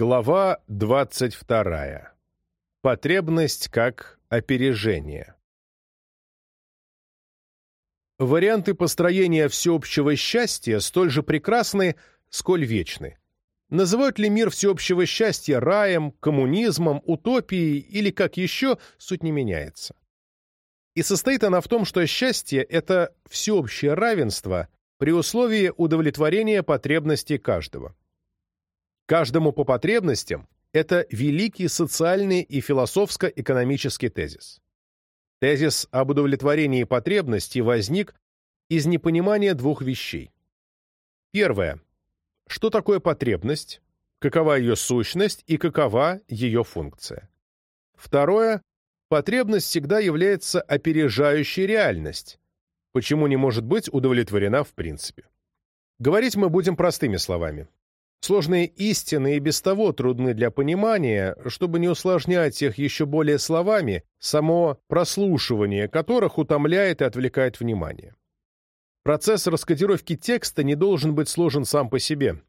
Глава 22. Потребность как опережение. Варианты построения всеобщего счастья столь же прекрасны, сколь вечны. Называют ли мир всеобщего счастья раем, коммунизмом, утопией или как еще, суть не меняется. И состоит она в том, что счастье – это всеобщее равенство при условии удовлетворения потребностей каждого. Каждому по потребностям – это великий социальный и философско-экономический тезис. Тезис об удовлетворении потребностей возник из непонимания двух вещей. Первое. Что такое потребность, какова ее сущность и какова ее функция. Второе. Потребность всегда является опережающей реальность, почему не может быть удовлетворена в принципе. Говорить мы будем простыми словами. Сложные истины и без того трудны для понимания, чтобы не усложнять их еще более словами, само прослушивание которых утомляет и отвлекает внимание. Процесс раскодировки текста не должен быть сложен сам по себе.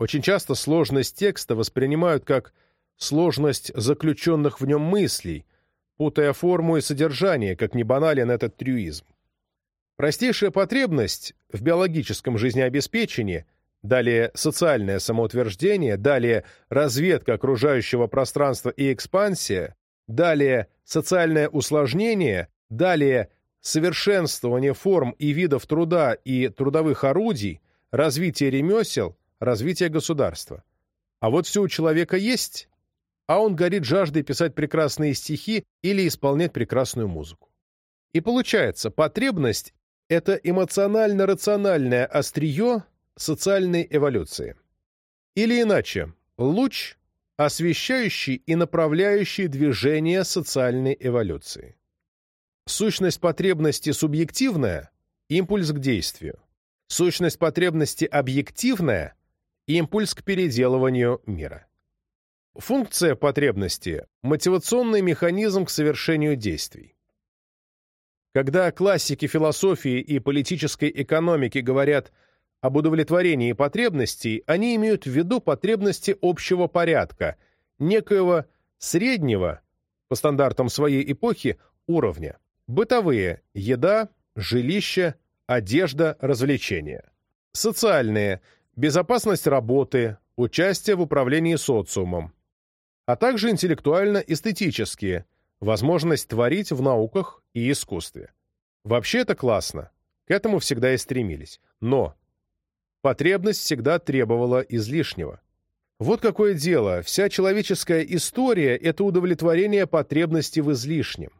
Очень часто сложность текста воспринимают как сложность заключенных в нем мыслей, путая форму и содержание, как не банален этот трюизм. Простейшая потребность в биологическом жизнеобеспечении – далее социальное самоутверждение, далее разведка окружающего пространства и экспансия, далее социальное усложнение, далее совершенствование форм и видов труда и трудовых орудий, развитие ремесел, развитие государства. А вот все у человека есть, а он горит жаждой писать прекрасные стихи или исполнять прекрасную музыку. И получается, потребность — это эмоционально-рациональное острие, социальной эволюции. Или иначе, луч, освещающий и направляющий движение социальной эволюции. Сущность потребности субъективная – импульс к действию. Сущность потребности объективная – импульс к переделыванию мира. Функция потребности – мотивационный механизм к совершению действий. Когда классики философии и политической экономики говорят – об удовлетворении потребностей они имеют в виду потребности общего порядка, некоего среднего, по стандартам своей эпохи, уровня. Бытовые – еда, жилище, одежда, развлечения. Социальные – безопасность работы, участие в управлении социумом. А также интеллектуально-эстетические – возможность творить в науках и искусстве. Вообще это классно. К этому всегда и стремились. Но Потребность всегда требовала излишнего. Вот какое дело, вся человеческая история — это удовлетворение потребности в излишнем.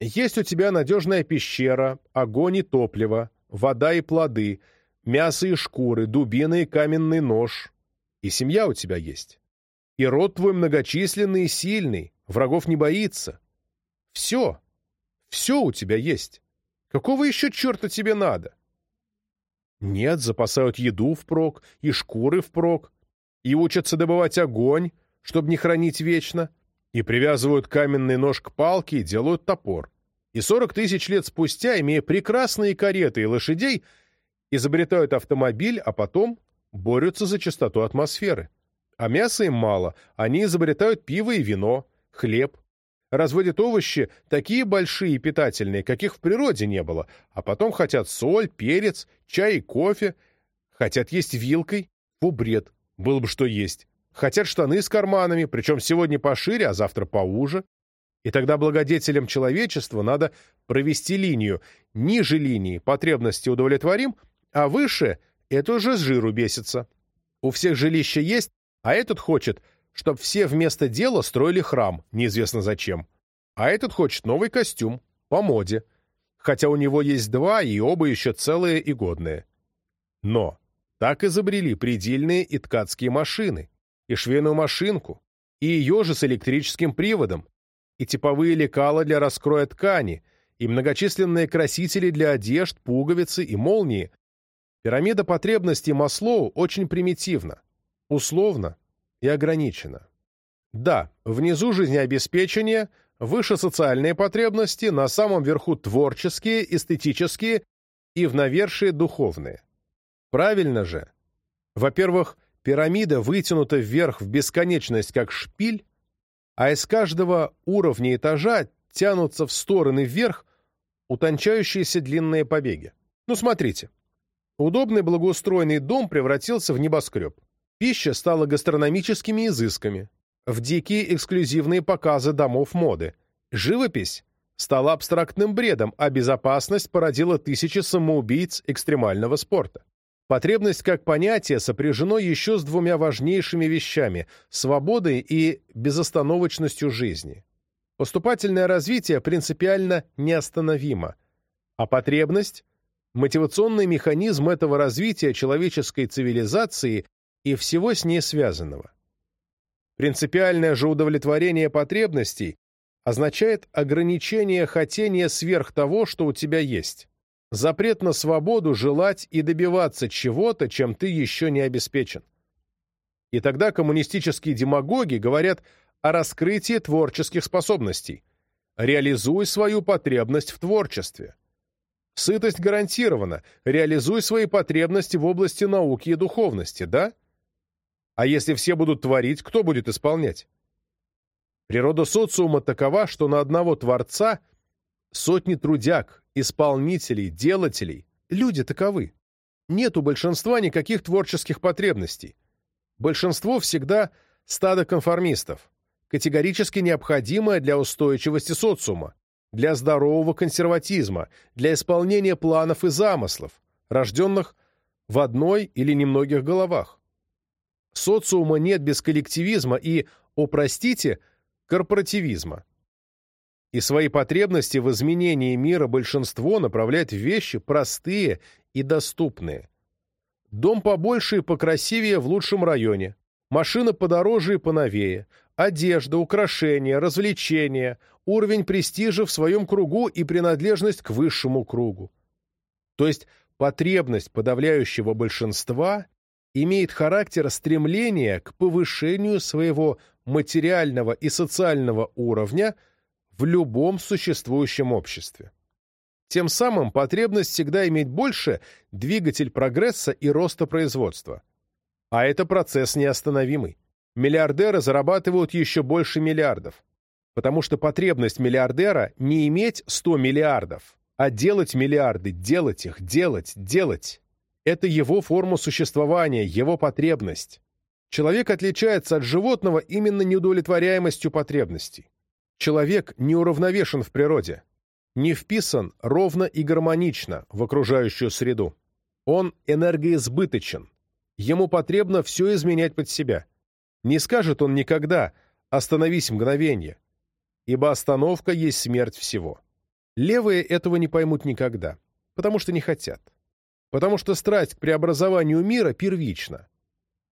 Есть у тебя надежная пещера, огонь и топливо, вода и плоды, мясо и шкуры, дубина и каменный нож. И семья у тебя есть. И род твой многочисленный и сильный, врагов не боится. Все, все у тебя есть. Какого еще черта тебе надо? Нет, запасают еду впрок и шкуры впрок, и учатся добывать огонь, чтобы не хранить вечно, и привязывают каменный нож к палке и делают топор. И сорок тысяч лет спустя, имея прекрасные кареты и лошадей, изобретают автомобиль, а потом борются за чистоту атмосферы. А мяса им мало, они изобретают пиво и вино, хлеб, разводят овощи такие большие и питательные, каких в природе не было, а потом хотят соль, перец, чай и кофе, хотят есть вилкой. Фу, бред, было бы что есть. Хотят штаны с карманами, причем сегодня пошире, а завтра поуже. И тогда благодетелям человечества надо провести линию. Ниже линии потребности удовлетворим, а выше это уже с жиру бесится. У всех жилища есть, а этот хочет – чтоб все вместо дела строили храм, неизвестно зачем. А этот хочет новый костюм, по моде. Хотя у него есть два, и оба еще целые и годные. Но так изобрели предельные и ткацкие машины, и швейную машинку, и ее же с электрическим приводом, и типовые лекала для раскроя ткани, и многочисленные красители для одежд, пуговицы и молнии. Пирамида потребностей Маслоу очень примитивна, условно, и ограничено. Да, внизу жизнеобеспечение, выше социальные потребности, на самом верху творческие, эстетические и в навершие духовные. Правильно же. Во-первых, пирамида вытянута вверх в бесконечность, как шпиль, а из каждого уровня этажа тянутся в стороны вверх утончающиеся длинные побеги. Ну, смотрите. Удобный благоустроенный дом превратился в небоскреб. Пища стала гастрономическими изысками. В дикие эксклюзивные показы домов моды. Живопись стала абстрактным бредом, а безопасность породила тысячи самоубийц экстремального спорта. Потребность как понятие сопряжено еще с двумя важнейшими вещами – свободой и безостановочностью жизни. Поступательное развитие принципиально неостановимо, а потребность – мотивационный механизм этого развития человеческой цивилизации и всего с ней связанного. Принципиальное же удовлетворение потребностей означает ограничение хотения сверх того, что у тебя есть. Запрет на свободу желать и добиваться чего-то, чем ты еще не обеспечен. И тогда коммунистические демагоги говорят о раскрытии творческих способностей. Реализуй свою потребность в творчестве. Сытость гарантирована. Реализуй свои потребности в области науки и духовности, да? А если все будут творить, кто будет исполнять? Природа социума такова, что на одного творца сотни трудяг, исполнителей, делателей. Люди таковы. Нет у большинства никаких творческих потребностей. Большинство всегда стадо конформистов, категорически необходимое для устойчивости социума, для здорового консерватизма, для исполнения планов и замыслов, рожденных в одной или немногих головах. Социума нет без коллективизма и, о простите, корпоративизма и свои потребности в изменении мира большинство направляет в вещи простые и доступные. Дом побольше и покрасивее в лучшем районе, машина подороже и поновее, одежда, украшения, развлечения, уровень престижа в своем кругу и принадлежность к высшему кругу. То есть потребность подавляющего большинства имеет характер стремления к повышению своего материального и социального уровня – в любом существующем обществе. Тем самым потребность всегда иметь больше – двигатель прогресса и роста производства. А это процесс неостановимый. Миллиардеры зарабатывают еще больше миллиардов. Потому что потребность миллиардера не иметь 100 миллиардов, а делать миллиарды, делать их, делать, делать. Это его форма существования, его потребность. Человек отличается от животного именно неудовлетворяемостью потребностей. Человек не уравновешен в природе, не вписан ровно и гармонично в окружающую среду. Он энергоизбыточен. Ему потребно все изменять под себя. Не скажет он никогда «остановись мгновение», ибо остановка есть смерть всего. Левые этого не поймут никогда, потому что не хотят. Потому что страсть к преобразованию мира первична,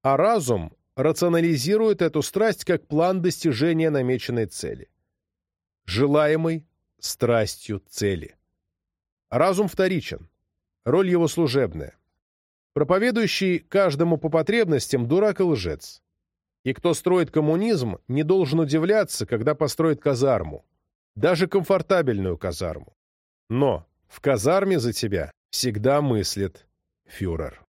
а разум рационализирует эту страсть как план достижения намеченной цели желаемой страстью цели. Разум вторичен, роль его служебная. Проповедующий каждому по потребностям дурак и лжец. И кто строит коммунизм, не должен удивляться, когда построит казарму, даже комфортабельную казарму. Но в казарме за тебя всегда мыслит фюрер.